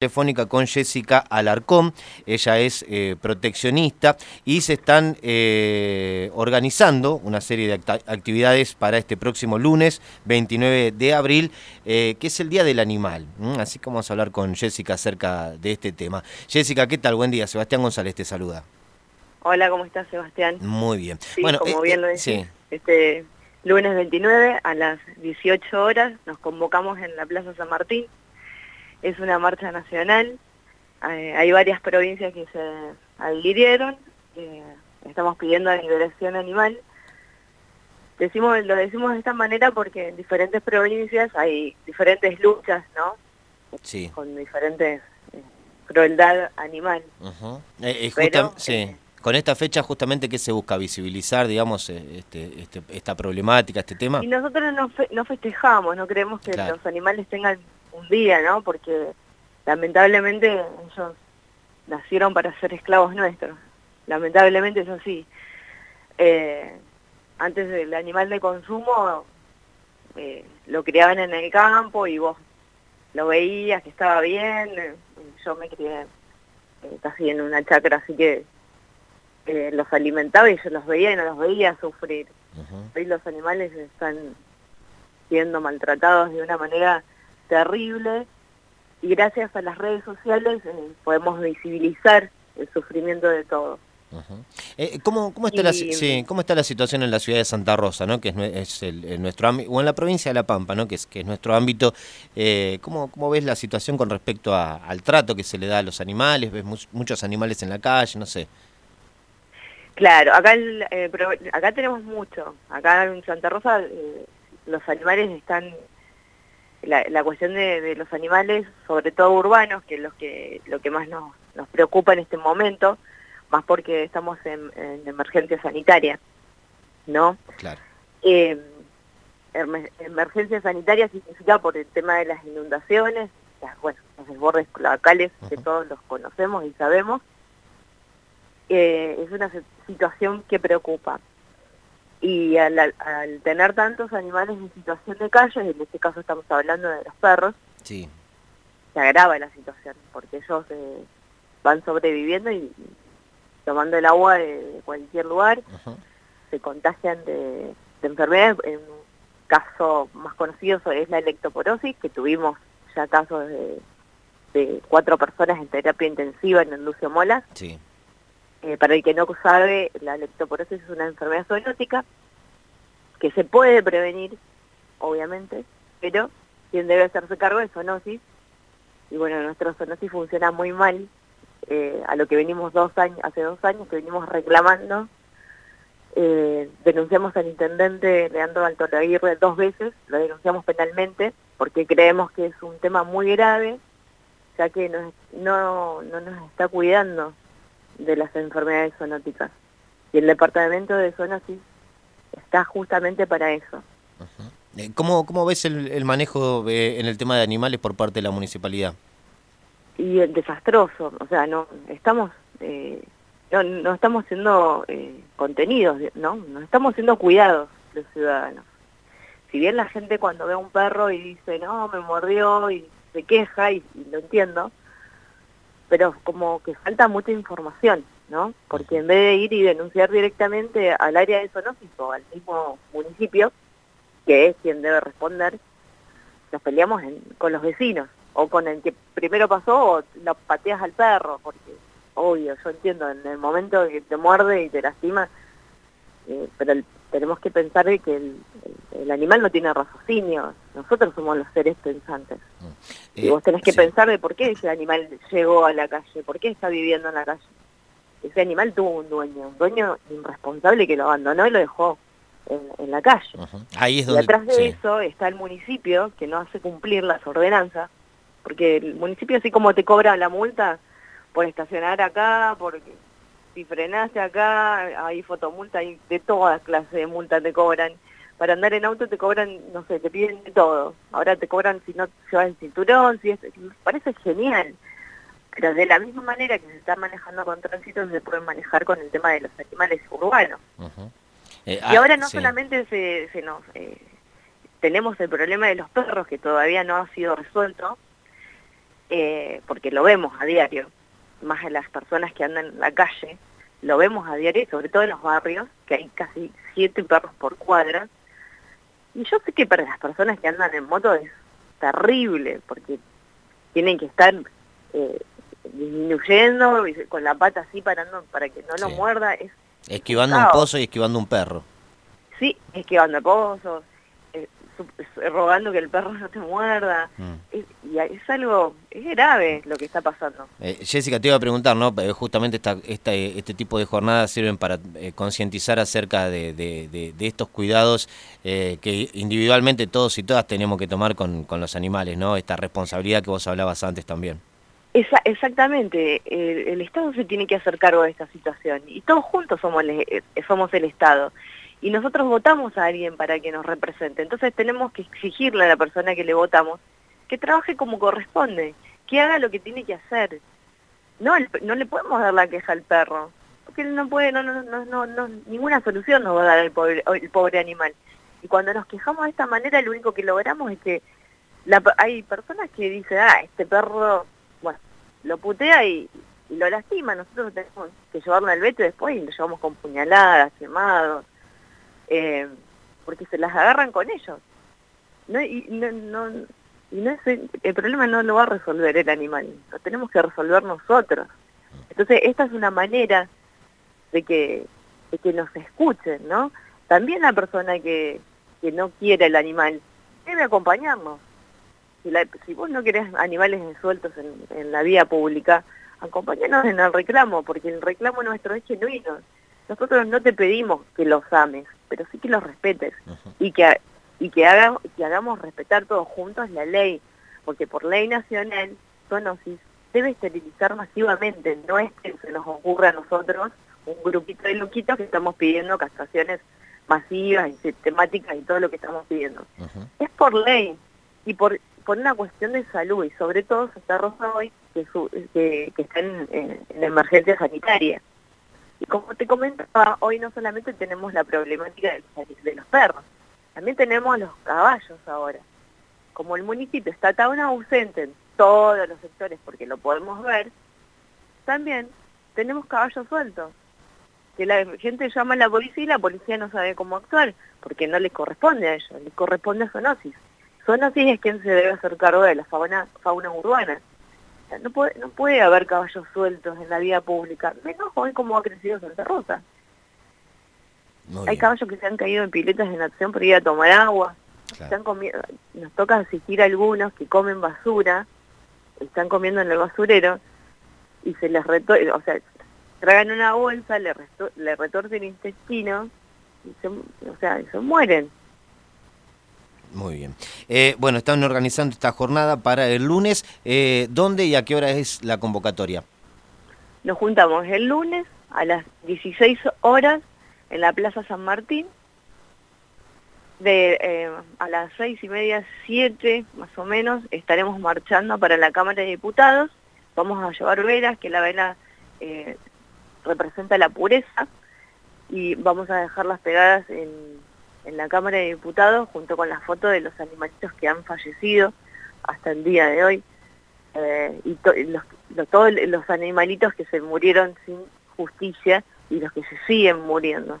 telefónica con Jessica Alarcón, ella es eh, proteccionista y se están eh, organizando una serie de actividades para este próximo lunes 29 de abril, eh, que es el Día del Animal. Así que vamos a hablar con Jessica acerca de este tema. Jessica, ¿qué tal? Buen día, Sebastián González te saluda. Hola, ¿cómo estás Sebastián? Muy bien. bueno, como bien lo decís, este lunes 29 a las 18 horas nos convocamos en la Plaza San Martín es una marcha nacional, eh, hay varias provincias que se adhirieron, eh, estamos pidiendo la liberación animal. Decimos, lo decimos de esta manera porque en diferentes provincias hay diferentes luchas, ¿no? Sí. Con diferentes eh, crueldad animal. sí. Con esta fecha justamente que se busca visibilizar, digamos, este, este, esta problemática, este tema. Y nosotros no, no festejamos, no creemos que los animales tengan un día, ¿no? Porque lamentablemente ellos nacieron para ser esclavos nuestros. Lamentablemente es así. Eh, antes del animal de consumo eh, lo criaban en el campo y vos lo veías que estaba bien. Yo me crié eh, casi en una chacra, así que los alimentaba y yo los veía y no los veía sufrir. Hoy los animales están siendo maltratados de una manera terrible y gracias a las redes sociales eh, podemos visibilizar el sufrimiento de todos. Eh, ¿cómo, cómo, está la, ¿Cómo está la situación en la ciudad de Santa Rosa, ¿no? que es, el, nuestro ámbito, o en la provincia de La Pampa, ¿no? que, es, que es nuestro ámbito? Eh, ¿cómo, ¿Cómo ves la situación con respecto al trato que se le da a los animales? ¿Ves muchos animales en la calle? No sé. Claro, acá, eh, acá tenemos mucho. Acá en Santa Rosa los animales están la, cuestión de, los animales, sobre todo urbanos, que es lo que, lo que más nos, nos preocupa en este momento, más porque estamos en, emergencia sanitaria, ¿no? Claro. Eh, emergencia sanitaria significa por el tema de las inundaciones, bueno, los desbordes locales que todos los conocemos y sabemos, eh, es una situación que preocupa y al, tener tantos animales en situación de calle, en este caso estamos hablando de los perros, sí. se agrava la situación, porque ellos eh, van sobreviviendo y tomando el agua de, cualquier lugar, se contagian de, enfermedades. En un caso más conocido es la electroporosis, que tuvimos ya casos de, de cuatro personas en terapia intensiva en el Lucio Mola. Sí eh, para el que no sabe, la leptoporosis es una enfermedad zoonótica que se puede prevenir, obviamente, pero quien debe hacerse cargo es zoonosis. Y bueno, nuestra zoonosis funciona muy mal, eh, a lo que venimos dos años, hace dos años que venimos reclamando. Eh, denunciamos al intendente Leandro Alto Aguirre dos veces, lo denunciamos penalmente, porque creemos que es un tema muy grave, ya que no, no, no nos está cuidando de las enfermedades zoonóticas. Y el departamento de zoonosis está justamente para eso. Eh, ¿Cómo, ¿Cómo ves el, manejo en el tema de animales por parte de la municipalidad? Y desastroso, o sea, no estamos eh, no, no estamos siendo eh, contenidos, ¿no? No estamos siendo cuidados los ciudadanos. Si bien la gente cuando ve a un perro y dice, no, me mordió y se queja, y lo entiendo, pero como que falta mucha información, ¿no? Porque en vez de ir y denunciar directamente al área de zoonosis o al mismo municipio, que es quien debe responder, nos peleamos con los vecinos, o con el que primero pasó, o lo pateas al perro, porque, obvio, yo entiendo, en el momento que te muerde y te lastima, eh, pero tenemos que pensar que el, el, animal no tiene raciocinio, nosotros somos los seres pensantes. Mm. y vos tenés que pensar de por qué ese animal llegó a la calle, por qué está viviendo en la calle. Ese animal tuvo un dueño, un dueño irresponsable que lo abandonó y lo dejó en, la calle. Ahí es donde, y atrás de eso está el municipio que no hace cumplir las ordenanzas, porque el municipio así como te cobra la multa por estacionar acá, porque si frenaste acá, hay fotomulta, hay de todas clases de multas te cobran. Para andar en auto te cobran, no sé, te piden de todo. Ahora te cobran si no llevas el cinturón, si es, me parece genial. Pero de la misma manera que se está manejando con tránsito, se puede manejar con el tema de los animales urbanos. Eh, y ahora ah, no solamente se, se nos... Eh, tenemos el problema de los perros que todavía no ha sido resuelto, eh, porque lo vemos a diario, más en las personas que andan en la calle, lo vemos a diario, sobre todo en los barrios, que hay casi siete perros por cuadra. Y yo sé que para las personas que andan en moto es terrible, porque tienen que estar eh, disminuyendo, con la pata así parando para que no lo muerda. Es esquivando un pozo y esquivando un perro. Sí, esquivando pozos, rogando que el perro no te muerda. Mm. y es algo, es grave lo que está pasando. Eh, Jessica, te iba a preguntar, ¿no? Eh, justamente esta, esta, este tipo de jornadas sirven para eh, concientizar acerca de, de, estos cuidados que individualmente todos y todas tenemos que tomar con, con, los animales, ¿no? Esta responsabilidad que vos hablabas antes también. Esa, exactamente, el, el, Estado se tiene que hacer cargo de esta situación y todos juntos somos somos el Estado y nosotros votamos a alguien para que nos represente. Entonces tenemos que exigirle a la persona que le votamos que trabaje como corresponde, que haga lo que tiene que hacer. No, no le podemos dar la queja al perro, porque él no puede, no, no, no, no, ninguna solución nos va a dar el pobre, animal. Y cuando nos quejamos de esta manera, lo único que logramos es que hay personas que dicen, ah, este perro, bueno, lo putea y, lo lastima. Nosotros tenemos que llevarlo al veto después y lo llevamos con puñaladas, quemados eh, porque se las agarran con ellos. Y el, problema no lo va a resolver el animal, lo tenemos que resolver nosotros. Entonces, esta es una manera de que, de que nos escuchen, ¿no? También la persona que, que no quiere el animal debe acompañarnos. Si, vos no querés animales sueltos en, en la vía pública, acompáñanos en el reclamo, porque el reclamo nuestro es genuino. Nosotros no te pedimos que los ames, pero sí que los respetes y que y que, que hagamos respetar todos juntos la ley, porque por ley nacional Zoonosis debe esterilizar masivamente, no es que se nos ocurra a nosotros un grupito de loquitos que estamos pidiendo castraciones masivas y sistemáticas y todo lo que estamos pidiendo. Es por ley y por, por una cuestión de salud y sobre todo Santa Rosa hoy que, que, que está en, en emergencia sanitaria. Y como te comentaba, hoy no solamente tenemos la problemática de, los perros, también tenemos los caballos ahora. Como el municipio está tan ausente en todos los sectores, porque lo podemos ver, también tenemos caballos sueltos. Que la gente llama a la policía y la policía no sabe cómo actuar, porque no les corresponde a ellos, les corresponde a Zoonosis. Zoonosis es quien se debe hacer cargo de la fauna, fauna urbana no puede, no puede haber caballos sueltos en la vida pública, menos hoy como ha crecido Santa Rosa. Hay caballos que se han caído en piletas de natación por ir a tomar agua. Están nos toca asistir a algunos que comen basura, están comiendo en el basurero y se les retorce, o sea, tragan una bolsa, le, le retorcen el intestino y se, o sea, se mueren. Muy bien. Eh, bueno, están organizando esta jornada para el lunes. Eh, ¿Dónde y a qué hora es la convocatoria? Nos juntamos el lunes a las 16 horas en la Plaza San Martín. Eh, a las seis y media, siete más o menos, estaremos marchando para la Cámara de Diputados. Vamos a llevar velas, que la vela representa la pureza, y vamos a dejarlas pegadas en en la Cámara de Diputados junto con la foto de los animalitos que han fallecido hasta el día de hoy eh, y los, todos los animalitos que se murieron sin justicia y los que se siguen muriendo.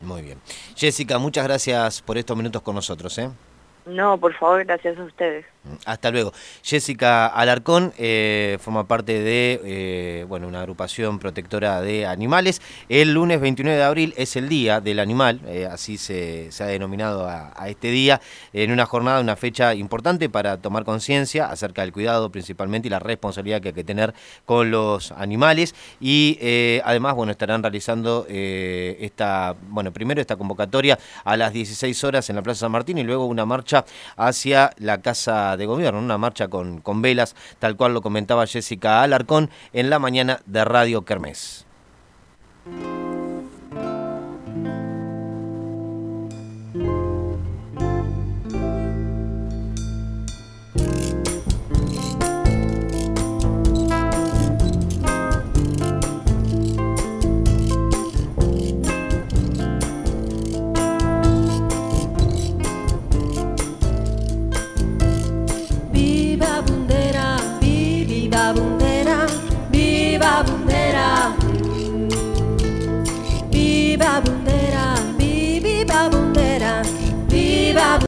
Muy bien. Jessica, muchas gracias por estos minutos con nosotros. ¿eh? No, por favor, gracias a ustedes. Hasta luego. Jessica Alarcón eh, forma parte de eh, bueno, una agrupación protectora de animales. El lunes 29 de abril es el Día del Animal, eh, así se, ha denominado a, este día, en una jornada, una fecha importante para tomar conciencia acerca del cuidado principalmente y la responsabilidad que hay que tener con los animales. Y además, bueno, estarán realizando esta, bueno, primero esta convocatoria a las 16 horas en la Plaza San Martín y luego una marcha hacia la Casa de Gobierno, una marcha con, con velas, tal cual lo comentaba Jessica Alarcón en la mañana de Radio Kermés.